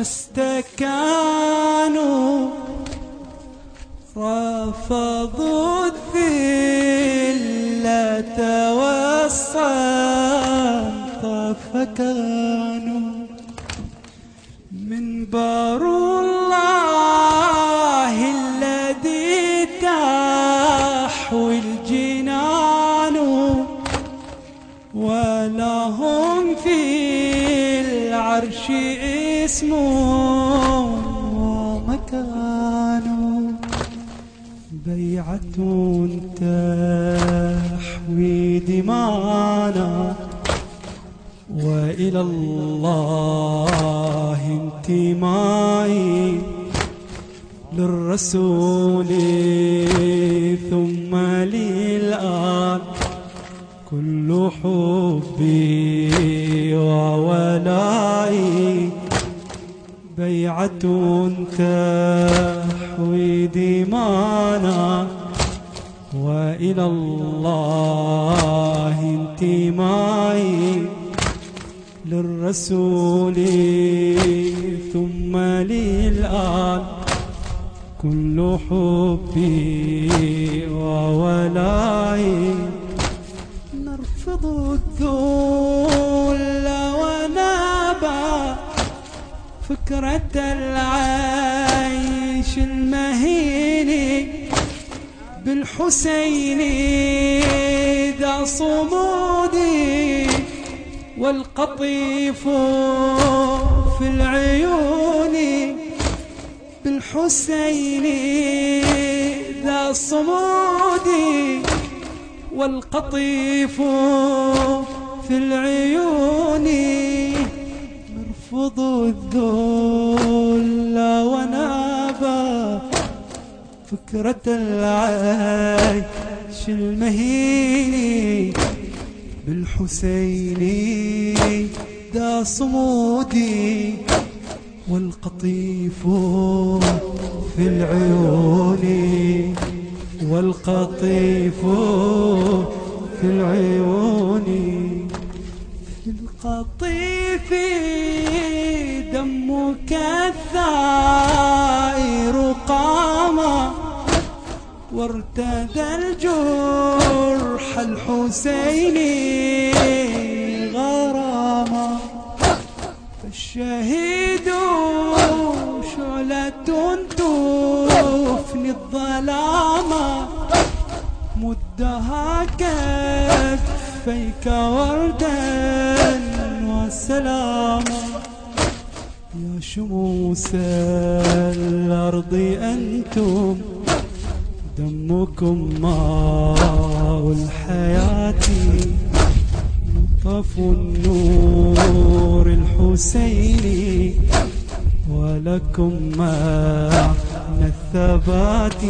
ما استكانوا. رفضوا الذلة والصمت فكانوا. من بار الله الذي تحوي الجنان. ولهم في العرش اسم ومكان بيعة تحوي دمانا وإلى الله انتمائي للرسول ثم للآن كل حبي وولائي بيعة تحوي دمانا وإلى الله انتمائي للرسول ثم للآن. كل حبي وولائي نرفض الذل فكرة العيش المهين بالحسين ذا صمودي والقطيف في العيون بالحسين ذا الصمود والقطيف في العيون نرفض الذل ونابا. فكرة العيش المهين بالحسين ذا صمودي والقطيف في العيون والقطيف في العيون في القطيف دمك الثائر قام وارتدى الجرح الحسيني غراما فالشهيد شعلة تفني الظلام. مدها كفيك وردا وسلاما. يا شموس الأرض أنتم دمكم ماء الحياة مطف النور الحسيني ولكم معنى الثبات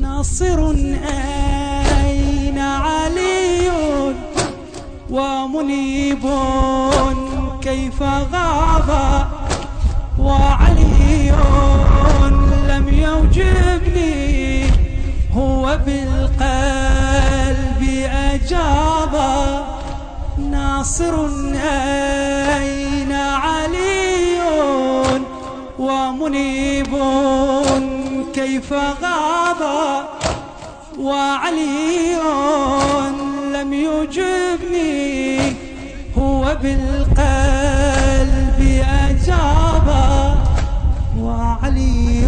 ناصر أين علي ومنيب كيف غاب وعلي لم يوجبني هو بالقلب أجاب ناصر أين علي ومنيب كيف غاب وعلي لم يجبني هو بالقلب أجاب وعلي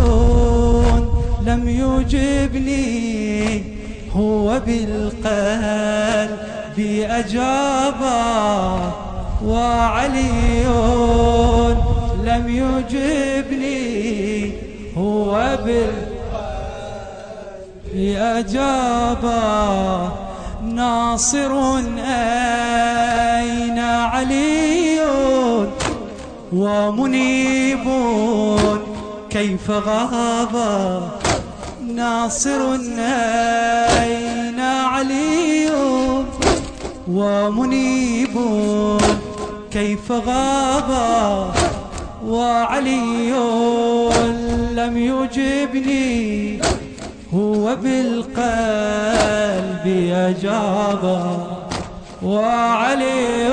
لم يجبني هو بالقلب أجاب وعلي لم يجبني هو بالقلب أجاب ناصر أين علي ومنيب كيف غاب ناصر أين علي ومنيب كيف غاب وعلي لم يجبني هو بالقلب أجابه وعلي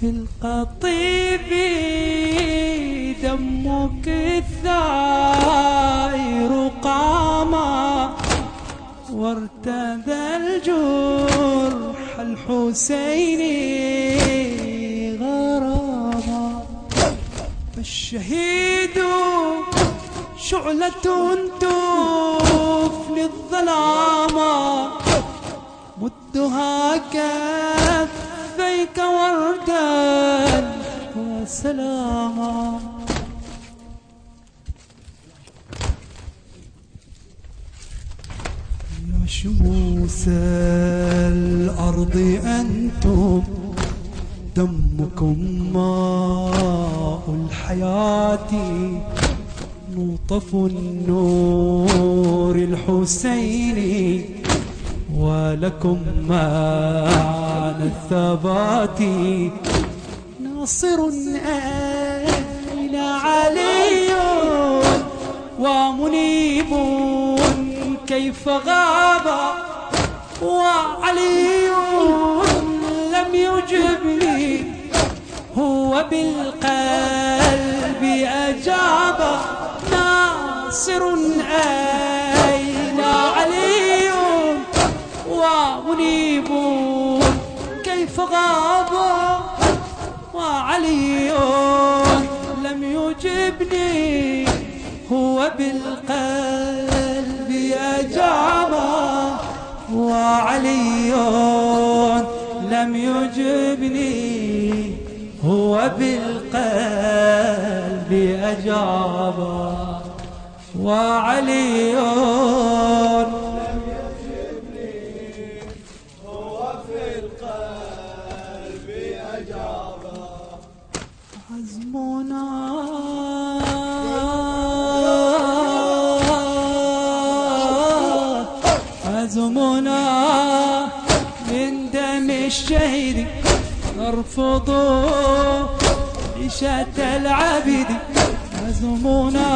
في القطيب دمك الثائر قاما وارتدى الجرح الحسيني غراما فالشهيد شعلة تفني الظلام مدها كفيك وردا وسلاما. شموس الأرض أنتم دمكم ماء الحياة نوطف النور الحسيني ولكم معنى الثبات ناصر أين علي ومنيب كيف غاب وعلي لم يجبني هو بالقلب أجاب ناصر أين علي؟ ومنيب كيف غاب وعلي لم يجبني هو بالقلب وعلي لم يجبني هو بالقلب أجاب. وعلي لم يجبني هو عزمنا الشهيد نرفض عيشة العبيد عزمنا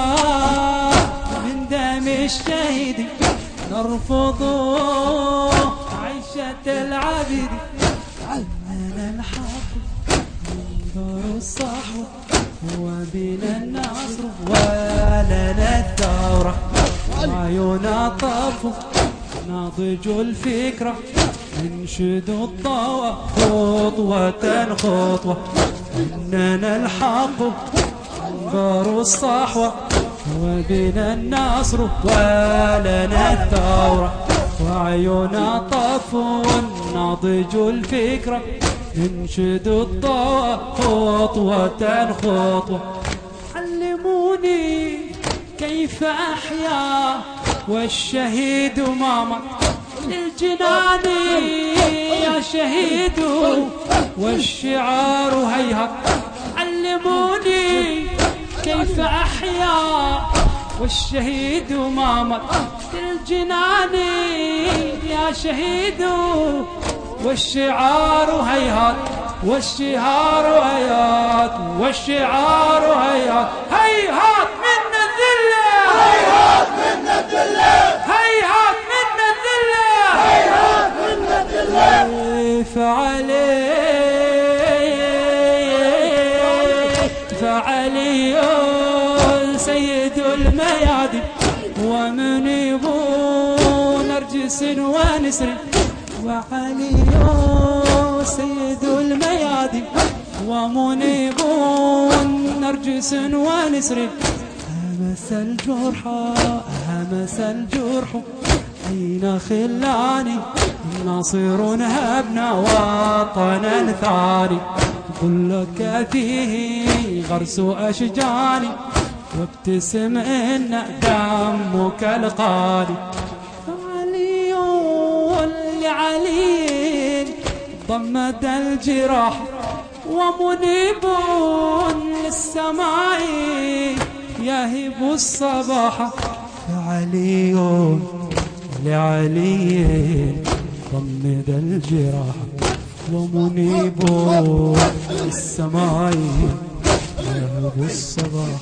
من دم الشهيد نرفض عيشة العبيد علمنا الحق منظر الصحوة وبنا النصر ولنا الثورة عيونا طفو ناضج الفكرة ننشد الضوء خطوة خطوة. إننا الحق انظر الصحوة. وبنا النصر ولنا الثورة. وعيونا طفو ناضج الفكرة. ننشد الضوء خطوة خطوة. علموني كيف أحيا والشهيد ماما. للجنان يا شهيد والشعار هيهات. علموني كيف أحيا والشهيد ماما للجنان يا شهيد والشعار هيهات. والشعار هيهات والشعار هيهات. هيهات من الذلة. هيهات من الذلة هيهات من الذلة هيهات من الذلة فعلي فعلي سيد الميادين. ومنيب نرجس ونسر وعلي سيد الميادين. ومنيب نرجس ونسر همس الجرح همس الجرح. أين خلاني ناصر هبنا وطنا ثاني قل لك فيه غرس أشجاني وابتسم إن دمك القاني. فعلي لعلي ضمد الجراح ومنيب للسماء يهب الصباح. فعلي لعلي ضمد الجراح ومنيب للسماء يهب الصباح.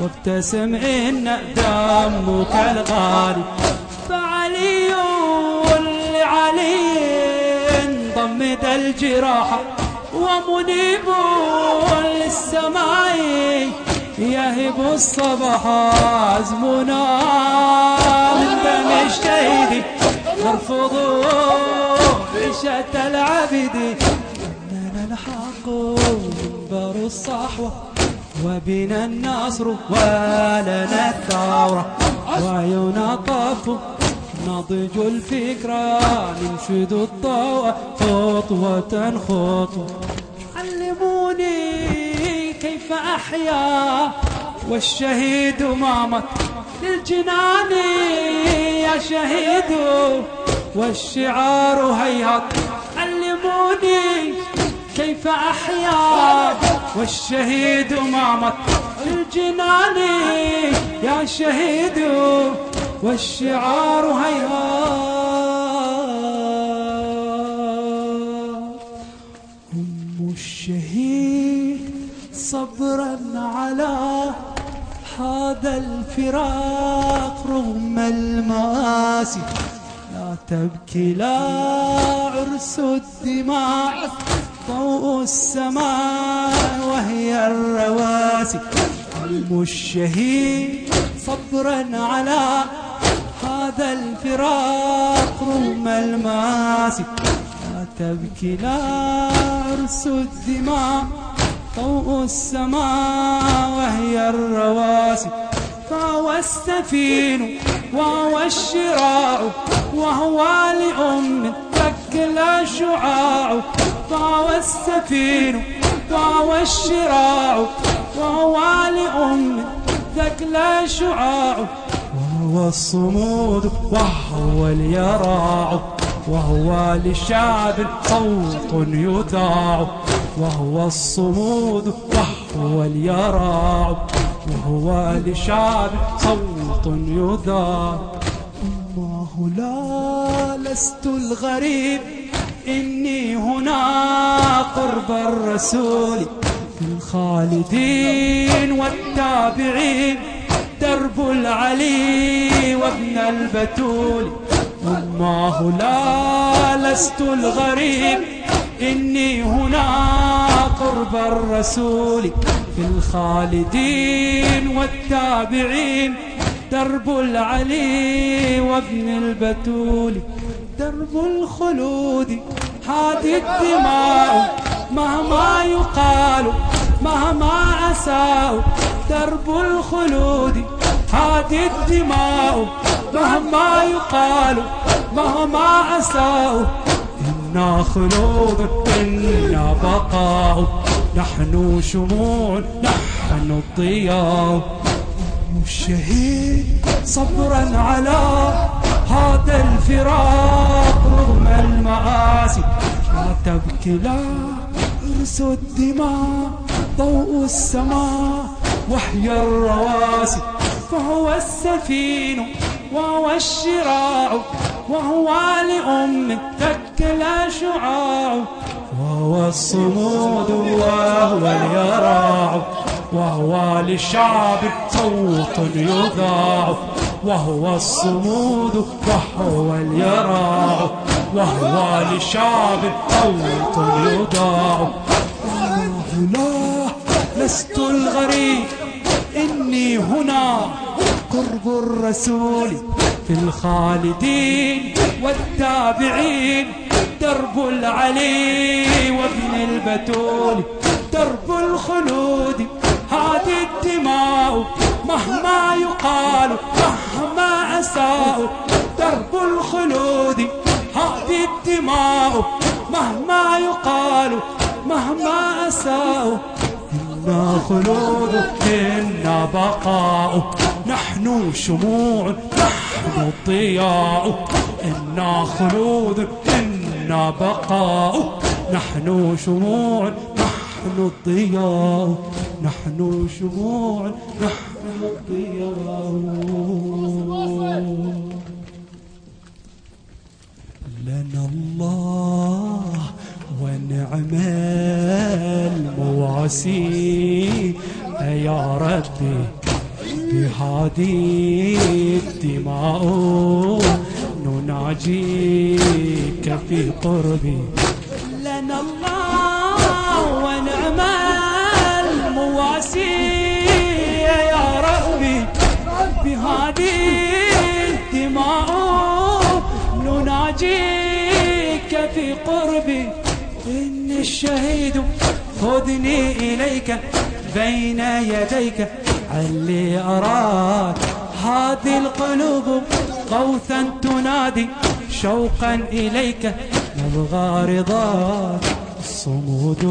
وابتسم إن دمك الغالي. فعلي لعلي ضمد الجراح. ومنيب للسماء يهب الصباح عزمنا من دم الشهيد نرفض عشة العبد. إننا الحق منبر الصحوة. وبنا النصر ولنا الثورة وعيونا طف نضج الفكرة ننشد الضوء خطوة خطوة. علموني كيف أحيا والشهيد مامت للجنان يا شهيد والشعار هيهط علموني كيف أحيا والشهيد مامت للجنان يا شهيد والشعار هيهات أم الشهيد صبرا على هذا الفراق رغم المآسي. لا تبكي لا عرس الدماء. ضوء السماء وهي الرواسي. أم الشهيد صبرا على هذا الفراق رغم المآسي لا تبكي لا عرس الدماء. ضوء السماء وهي الرواسي. فهو السفين وهو الشراع وهو لأم تكل شعاع فهو السفين وهو الشراع وهو لأم تكل شعاع. وهو الصمود وهو اليراع وهو للشعب صوت يذاع وهو الصمود وهو اليراع وهو للشعب صوت يذاع الله لا لست الغريب إني هنا قرب الرسول في الخالدين والتابعين درب العلي وابن البتول. الله لا لست الغريب إني هنا قرب الرسول في الخالدين والتابعين درب العلي وابن البتول. درب الخلود. هادي الدماء مهما يقال مهما أساء درب الخلود. هادي الدماء مهما يقال مهما أساء. إنا خلود إنا بقاء. نحن شموع نحن الضياء. الشهيد صبرا على هذا الفراق. لا تبكي لا عرس الدماء ضوء السماء وحي الرواسي فهو السفين وهو الشراع وهو لأم تكل شعاع وهو الصمود وهو اليراع وهو للشعب صوت يذاع وهو الصمود وهو اليراع وهو للشعب صوت يذاع لا لست الغريب إني هنا. قرب الرسول في الخالدين والتابعين درب العلي وابن البتول درب الخلود هذه الدماء مهما يقال مهما أساء درب الخلود. هذه الدماء مهما يقال مهما أساء. إنا خلود إنا بقاء نحن شموع نحن الضياء إنا خلود إنا بقاء نحن شموع نحن الضياء نحن شموع نحن الضياء لنا الله ونعم المواسي يا ربي بهذه الدماء نناجيك في قربي. لنا الله ونعم المواسي يا ربي بهذه الشهيد خذني إليك بين يديك. علي أراك هذه القلوب غوثا تنادي شوقا إليك. نبغى رضاك صمود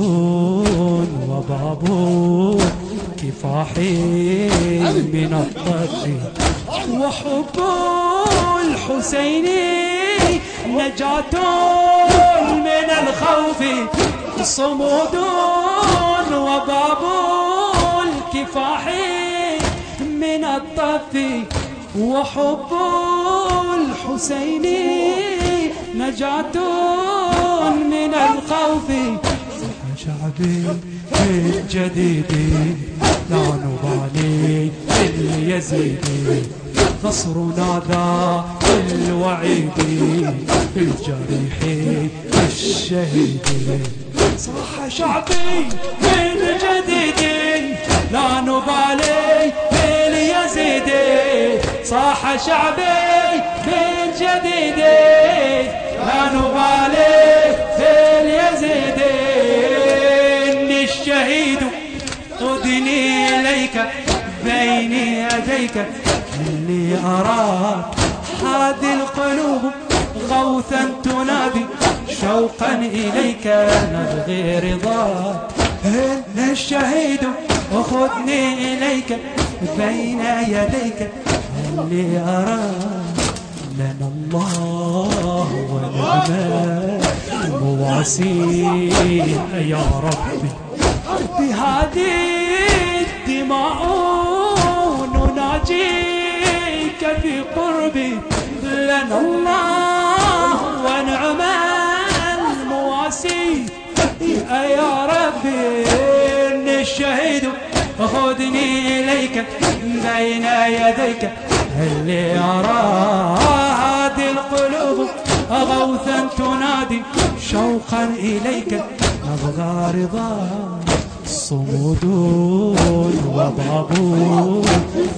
وباب كفاحي من الطف وحب الحسين نجاة من الخوف. صمود وباب الكفاح من الطف وحب الحسين نجاة من الخوف. شعبي الجديد لا نبالي اليزيدي نصرنا ذا الوعيد الجريح الشهيد. صح شعبي من جديد لا نبالي باليزيدي صاح شعبي من جديد لا نبالي باليزيدي إني الشهيد خذني إليك بين يديك. اللي أراك هذه القلوب غوثا تنادي. شوقا إليك نبغي رضاك إن الشهيد خذني إليك بين يديك. اللي أراك لنا الله ونعم مواسي يا ربي بهذه الدماء نناجيك في قربي. لنا الله يا ربي إن الشهيد خذني إليك بين يديك. اللي هذه القلوب غوثا تنادي شوقا إليك؟ نبغى رضاك. صمود وباب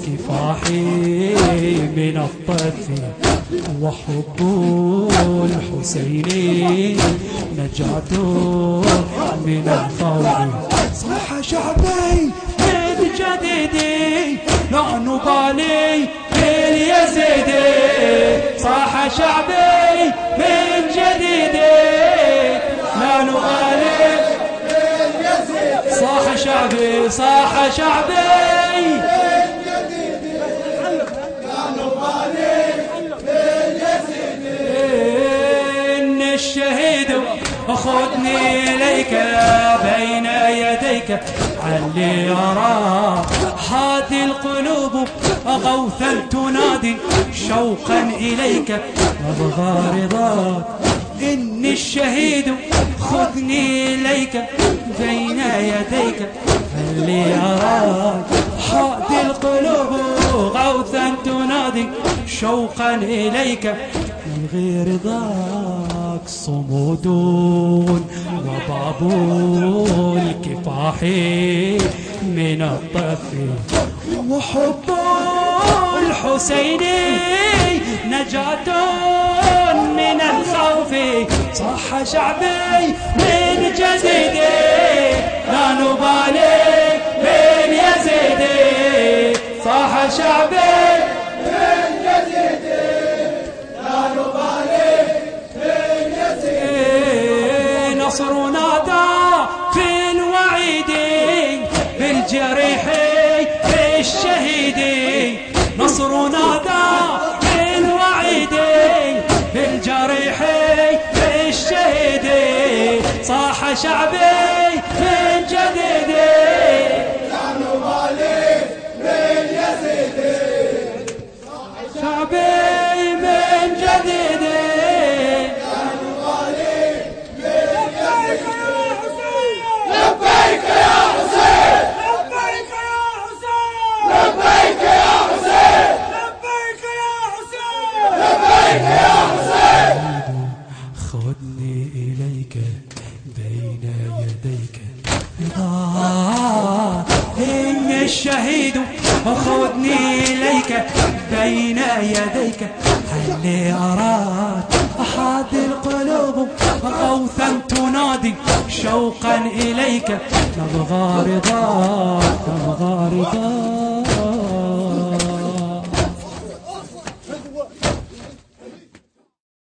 كفاحي من الطف وحب الحسين نجاة من الخوف صح شعبي من جديدي لا نبالي باليزيدي صح شعبي من جديدي. شعبي صاح شعبي. إن الشهيد خذني إليك بين يديك علي يرى هذه القلوب غوثا تنادي شوقا إليك. أبغى رضاك إني الشهيد خذني إليك. يديك اللي أراك هذه القلوب غوثا تنادي شوقا إليك من غير رضاك صمود وباب الكفاح من الطف وحب الحسين نجاة من الخوف صح شعبي من جديدي لا نبالي من يزيدي. صح شعبي صاح